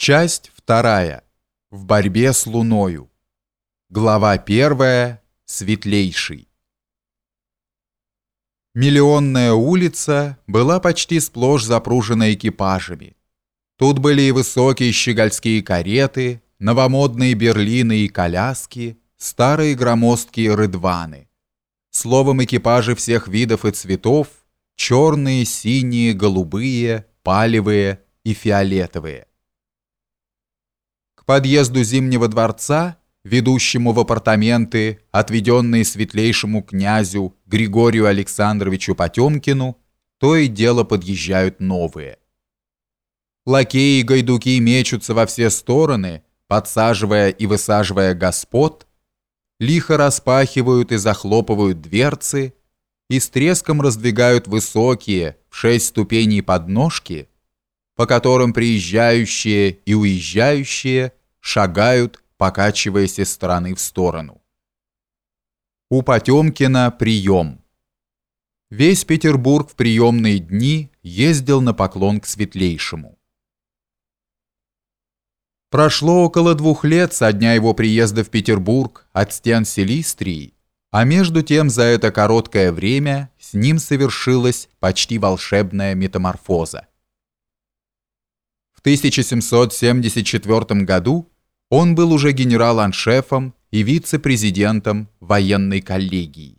Часть вторая. В борьбе с Луною. Глава первая. Светлейший. Миллионная улица была почти сплошь запружена экипажами. Тут были и высокие щегольские кареты, новомодные берлины и коляски, старые громоздкие рыдваны. Словом, экипажи всех видов и цветов, черные, синие, голубые, палевые и фиолетовые подъезду Зимнего дворца, ведущему в апартаменты, отведенные светлейшему князю Григорию Александровичу Потемкину, то и дело подъезжают новые. Лакеи и гайдуки мечутся во все стороны, подсаживая и высаживая господ, лихо распахивают и захлопывают дверцы и с треском раздвигают высокие в шесть ступеней подножки, по которым приезжающие и уезжающие – шагают, покачиваясь из стороны в сторону. У Потемкина прием. Весь Петербург в приемные дни ездил на поклон к светлейшему. Прошло около двух лет со дня его приезда в Петербург от стен Селистрии, а между тем за это короткое время с ним совершилась почти волшебная метаморфоза. В 1774 году он был уже генерал-аншефом и вице-президентом военной коллегии.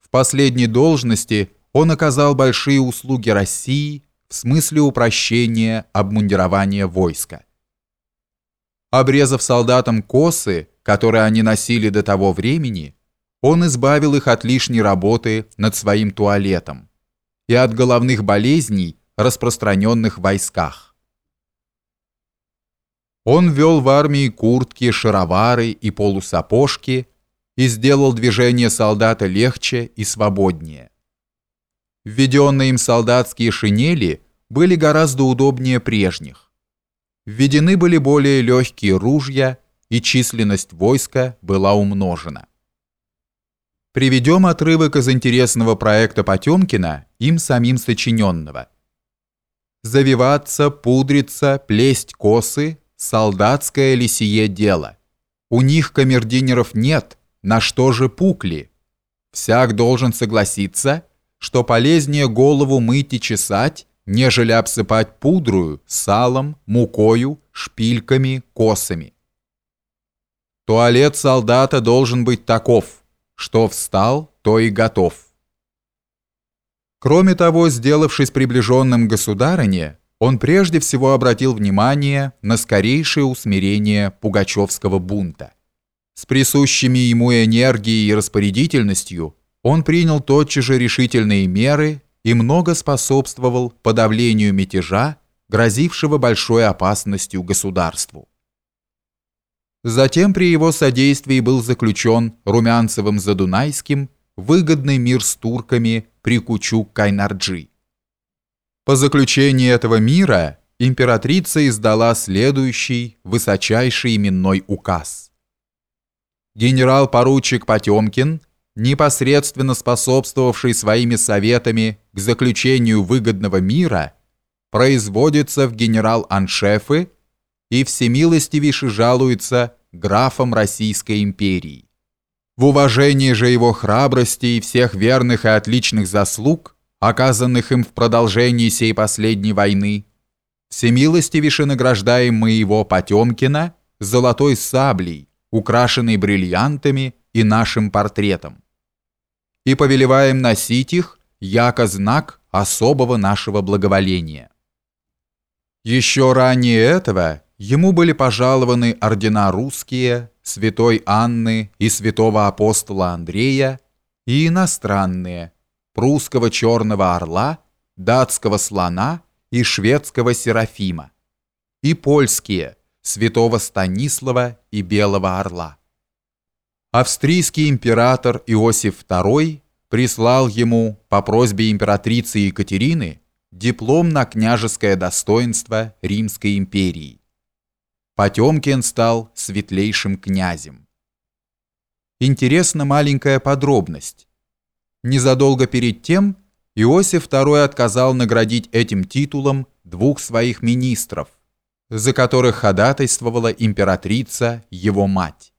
В последней должности он оказал большие услуги России в смысле упрощения обмундирования войска. Обрезав солдатам косы, которые они носили до того времени, он избавил их от лишней работы над своим туалетом и от головных болезней, распространенных в войсках. Он ввел в армии куртки, шаровары и полусапожки и сделал движение солдата легче и свободнее. Введенные им солдатские шинели были гораздо удобнее прежних. Введены были более легкие ружья, и численность войска была умножена. Приведем отрывок из интересного проекта Потемкина, им самим сочиненного. Завиваться, пудриться, плесть косы солдатское ли сие дело? У них камердинеров нет, на что же пукли? Всяк должен согласиться, что полезнее голову мыть и чесать, нежели обсыпать пудрую, салом, мукою, шпильками, косами. Туалет солдата должен быть таков, что встал, то и готов. Кроме того, сделавшись приближенным государыне, он прежде всего обратил внимание на скорейшее усмирение пугачевского бунта. С присущими ему энергией и распорядительностью он принял тотчас же решительные меры и много способствовал подавлению мятежа, грозившего большой опасностью государству. Затем при его содействии был заключен Румянцевым-Задунайским выгодный мир с турками при Кучук-Кайнарджи. По заключении этого мира императрица издала следующий высочайший именной указ. Генерал-поручик Потемкин, непосредственно способствовавший своими советами к заключению выгодного мира, производится в генерал-аншефы и всемилостивейше жалуется графом Российской империи. В уважении же его храбрости и всех верных и отличных заслуг – оказанных им в продолжении сей последней войны, всемилостивейше награждаем мы его Потемкина золотой саблей, украшенной бриллиантами и нашим портретом. И повелеваем носить их, яко знак особого нашего благоволения. Еще ранее этого ему были пожалованы ордена русские, святой Анны и святого апостола Андрея и иностранные – прусского черного орла, датского слона и шведского серафима, и польские святого Станислава и белого орла. Австрийский император Иосиф II прислал ему по просьбе императрицы Екатерины диплом на княжеское достоинство Римской империи. Потемкин стал светлейшим князем. Интересна маленькая подробность. Незадолго перед тем Иосиф II отказал наградить этим титулом двух своих министров, за которых ходатайствовала императрица, его мать.